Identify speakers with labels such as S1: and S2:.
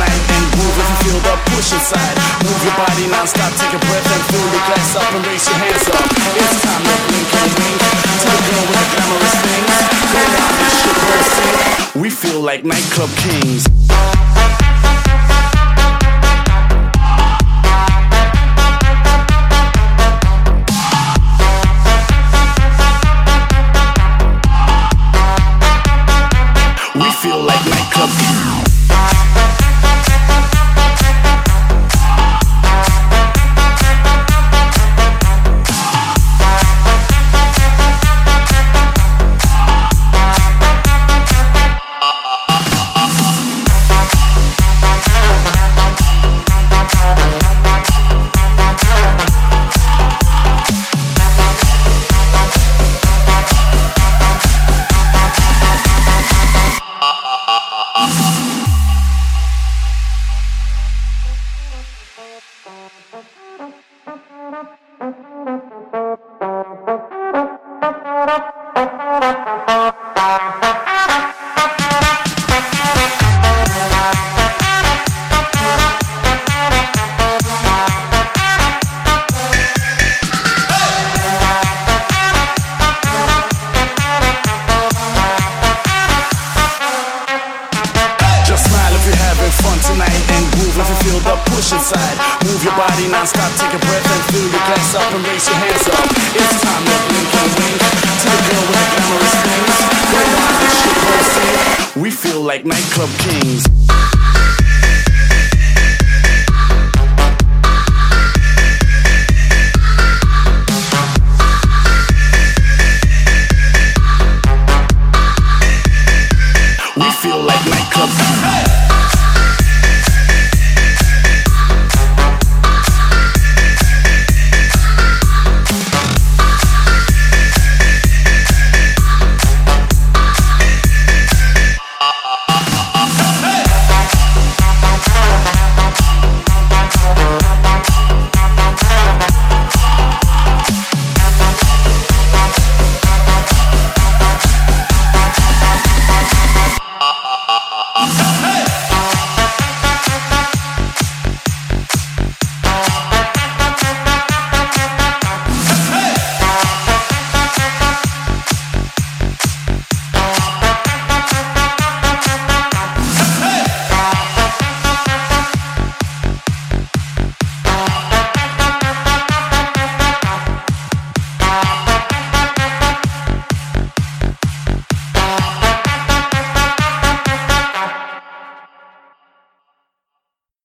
S1: night and groove if you feel the push inside. Move your body non-stop, take a breath and fill your glass up and raise your hands up. It's time to blink and wink. Tell a girl with a glamorous thing. Go down and shit will sing. We feel like nightclub kings. We feel like nightclub kings. Feel the push inside. Move your body non-stop, take a breath and fill your glass up and raise your hands up. It's time to blink and wink to the girl with the glamorous things. Go this shit sing. We feel like nightclub kings.